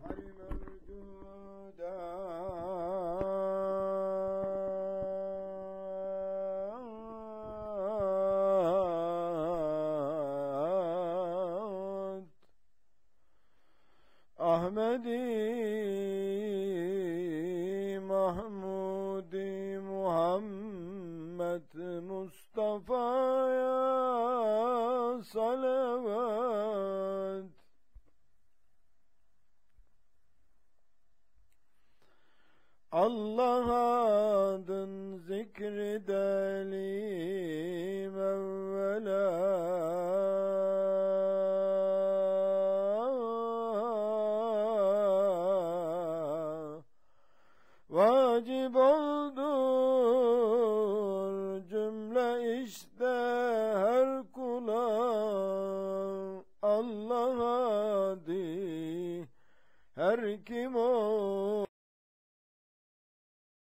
far mevcudat Ahmedi Mahmudi Muhammed Mustafa'ya salavat Allah adın zikredelim evvela. Vacip oldur cümle işte her kula. Allah adi her kim o